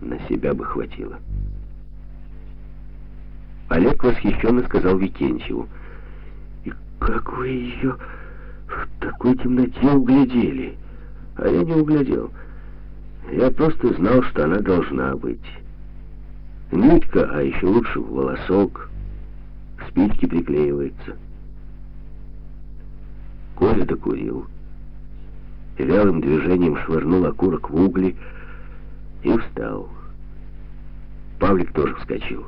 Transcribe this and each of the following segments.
на себя бы хватило. Олег восхищенно сказал Викентьеву. «И как вы ее в такой темноте углядели?» А я не углядел. Я просто знал, что она должна быть. Нитка, а еще лучше волосок, спички приклеивается. Коля докурил. Вялым движением швырнул окурок в угли и встал. Павлик тоже вскочил.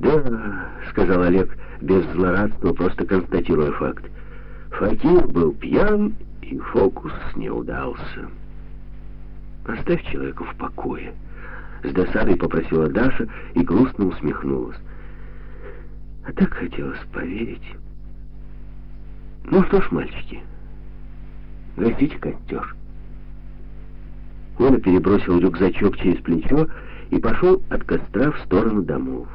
«Да», — сказал Олег, без злорадства, просто констатируя факт. Факир был пьян, и фокус не удался. «Оставь человека в покое», — с досадой попросила Даша и грустно усмехнулась. А так хотелось поверить. Ну что ж, мальчики, гасите костер. Коля перебросил рюкзачок через плечо и пошел от костра в сторону домов.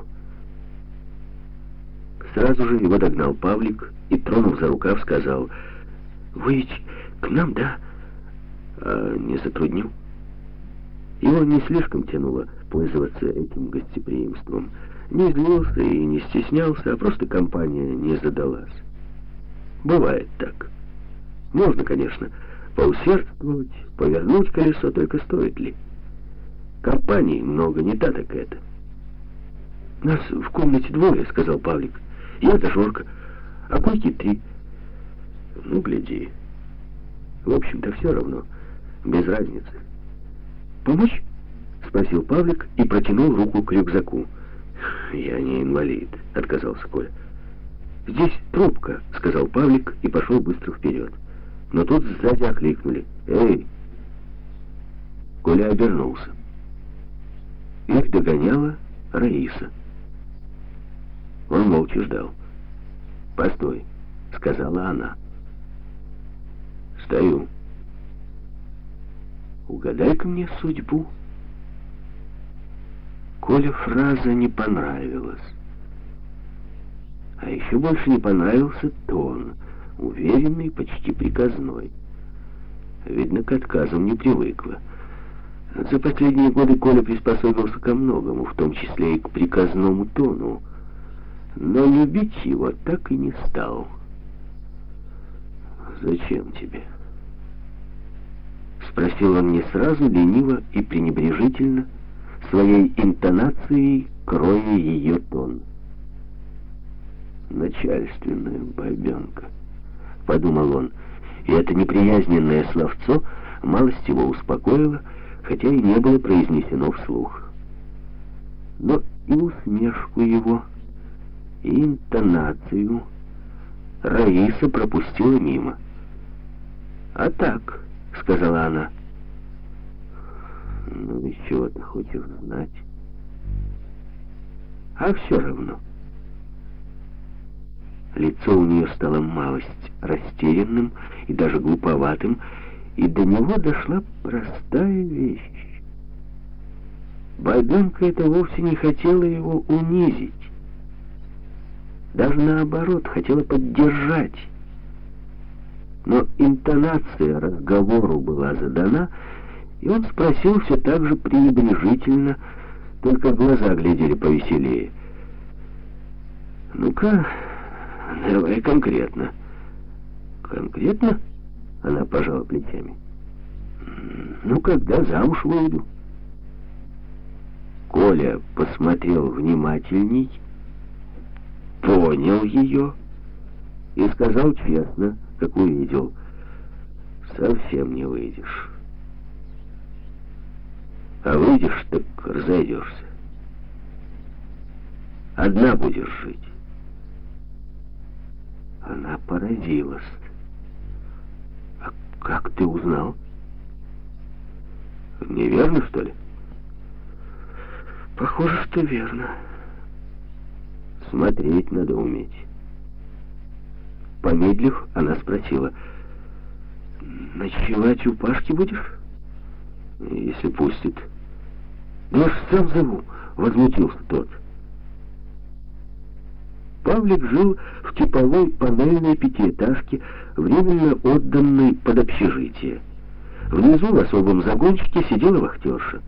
Сразу же его догнал Павлик и, тронув за рукав, сказал, «Вы к нам, да?» а «Не затрудню». Его не слишком тянуло пользоваться этим гостеприимством. Не злился и не стеснялся, а просто компания не задалась. Бывает так. Можно, конечно, поусердствовать, повернуть колесо, только стоит ли? Компаний много, не та так это. «Нас в комнате двое», — сказал Павлик. «Я да Жорка, а койки три». «Ну, гляди. В общем-то, все равно, без разницы». «Помочь?» — спросил Павлик и протянул руку к рюкзаку. «Я не инвалид», — отказался Коля. «Здесь трубка», — сказал Павлик и пошел быстро вперед. Но тут сзади окликнули. «Эй!» Коля обернулся. Их догоняла Раиса. Он молча ждал. «Постой», — сказала она. «Стою». «Угадай-ка мне судьбу». Коле фраза не понравилась. А еще больше не понравился тон, уверенный, почти приказной. Видно, к отказам не привыкла. За последние годы Коля приспособился ко многому, в том числе и к приказному тону. Но любить его так и не стал. «Зачем тебе?» Спросил он не сразу, лениво и пренебрежительно, своей интонацией кроя ее тон начальственная бабенка, подумал он, и это неприязненное словцо малость его успокоило, хотя и не было произнесено вслух. Но и усмешку его, и интонацию Раиса пропустила мимо. «А так», — сказала она, — «ну и чего ты хочешь знать?» «А все равно». Лицо у нее стало малость растерянным и даже глуповатым, и до него дошла простая вещь. Бабенка это вовсе не хотела его унизить. Даже наоборот, хотела поддержать. Но интонация разговору была задана, и он спросил все так же пренебрежительно, только глаза глядели повеселее. «Ну-ка, Давай конкретно. Конкретно? Она пожала плечами. Ну, когда замуж выйду? Коля посмотрел внимательней, понял ее и сказал честно, как увидел, совсем не выйдешь. А выйдешь, так разойдешься. Одна будешь жить. Она поразилась. «А как ты узнал?» «Неверно, что ли?» «Похоже, что верно. Смотреть надо уметь». Помедлив, она спросила, «Ночевать у Пашки будешь?» «Если пустит». «Да я ж сам зову», — возмутился тот. Павлик жил в типовой панельной пятиэтажке, временно отданной под общежитие. Внизу в особом загончике сидела вахтерша.